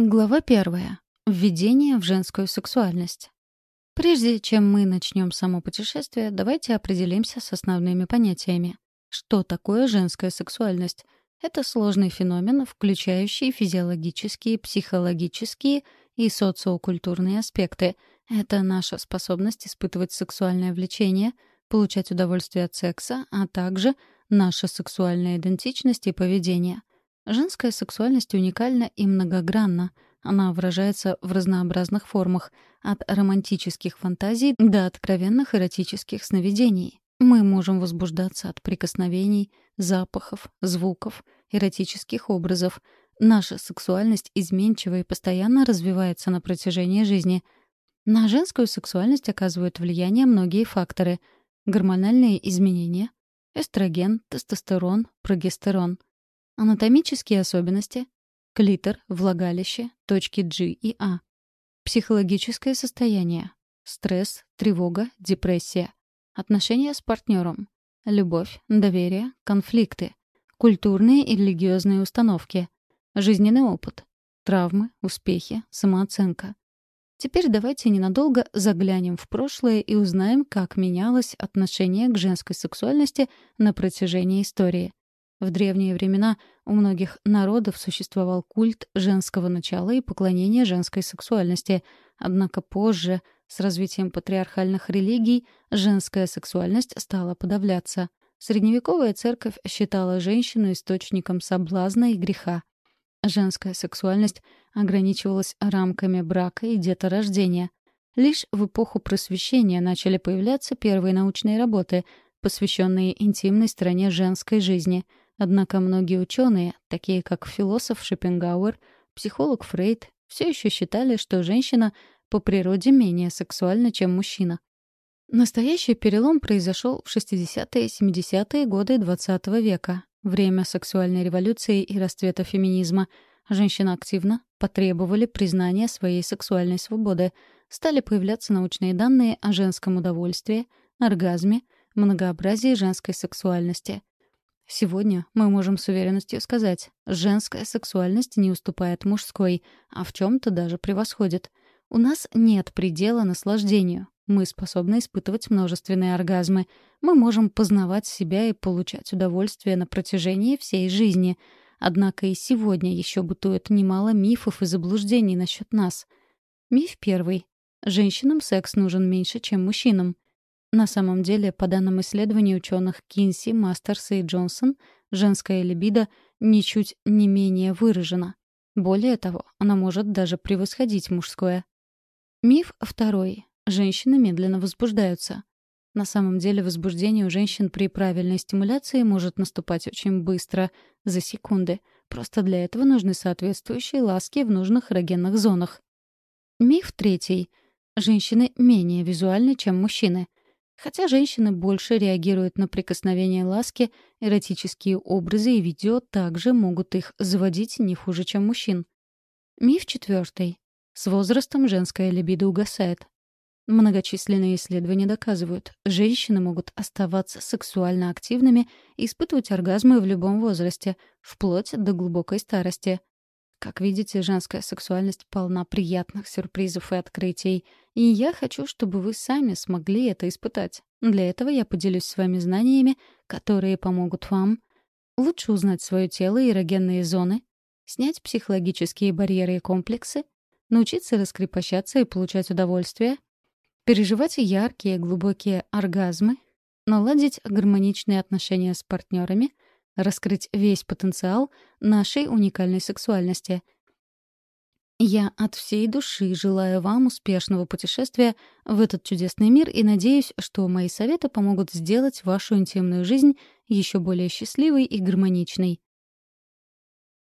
Глава первая. Введение в женскую сексуальность. Прежде чем мы начнем само путешествие, давайте определимся с основными понятиями. Что такое женская сексуальность? Это сложный феномен, включающий физиологические, психологические и социокультурные аспекты. Это наша способность испытывать сексуальное влечение, получать удовольствие от секса, а также наша сексуальная идентичность и поведение. Женская сексуальность уникальна и многогранна. Она выражается в разнообразных формах, от романтических фантазий до откровенных эротических сновидений. Мы можем возбуждаться от прикосновений, запахов, звуков, эротических образов. Наша сексуальность изменчива и постоянно развивается на протяжении жизни. На женскую сексуальность оказывают влияние многие факторы. Гормональные изменения, эстроген, тестостерон, прогестерон — Анатомические особенности. Клитор, влагалище, точки G и А. Психологическое состояние. Стресс, тревога, депрессия. Отношения с партнером. Любовь, доверие, конфликты. Культурные и религиозные установки. Жизненный опыт. Травмы, успехи, самооценка. Теперь давайте ненадолго заглянем в прошлое и узнаем, как менялось отношение к женской сексуальности на протяжении истории. В древние времена у многих народов существовал культ женского начала и поклонение женской сексуальности. Однако позже, с развитием патриархальных религий, женская сексуальность стала подавляться. Средневековая церковь считала женщину источником соблазна и греха. Женская сексуальность ограничивалась рамками брака и деторождения. Лишь в эпоху просвещения начали появляться первые научные работы, посвященные интимной стороне женской жизни — Однако многие ученые, такие как философ Шопенгауэр, психолог Фрейд, все еще считали, что женщина по природе менее сексуальна, чем мужчина. Настоящий перелом произошел в 60-е и 70-е годы XX века, время сексуальной революции и расцвета феминизма. Женщины активно потребовали признания своей сексуальной свободы. Стали появляться научные данные о женском удовольствии, оргазме, многообразии женской сексуальности. Сегодня мы можем с уверенностью сказать, женская сексуальность не уступает мужской, а в чем-то даже превосходит. У нас нет предела наслаждению. Мы способны испытывать множественные оргазмы. Мы можем познавать себя и получать удовольствие на протяжении всей жизни. Однако и сегодня еще бытует немало мифов и заблуждений насчет нас. Миф первый. Женщинам секс нужен меньше, чем мужчинам. На самом деле, по данным исследований ученых Кинси, Мастерса и Джонсон, женская либидо ничуть не менее выражена. Более того, она может даже превосходить мужское. Миф второй. Женщины медленно возбуждаются. На самом деле возбуждение у женщин при правильной стимуляции может наступать очень быстро, за секунды. Просто для этого нужны соответствующие ласки в нужных эрогенных зонах. Миф третий. Женщины менее визуальны, чем мужчины. Хотя женщины больше реагируют на прикосновения ласки, эротические образы и видео также могут их заводить не хуже, чем мужчин. Миф четвертый. С возрастом женская либидо угасает. Многочисленные исследования доказывают, женщины могут оставаться сексуально активными и испытывать оргазмы в любом возрасте, вплоть до глубокой старости. Как видите, женская сексуальность полна приятных сюрпризов и открытий, и я хочу, чтобы вы сами смогли это испытать. Для этого я поделюсь с вами знаниями, которые помогут вам лучше узнать свое тело и эрогенные зоны, снять психологические барьеры и комплексы, научиться раскрепощаться и получать удовольствие, переживать яркие глубокие оргазмы, наладить гармоничные отношения с партнерами — раскрыть весь потенциал нашей уникальной сексуальности. Я от всей души желаю вам успешного путешествия в этот чудесный мир и надеюсь, что мои советы помогут сделать вашу интимную жизнь еще более счастливой и гармоничной.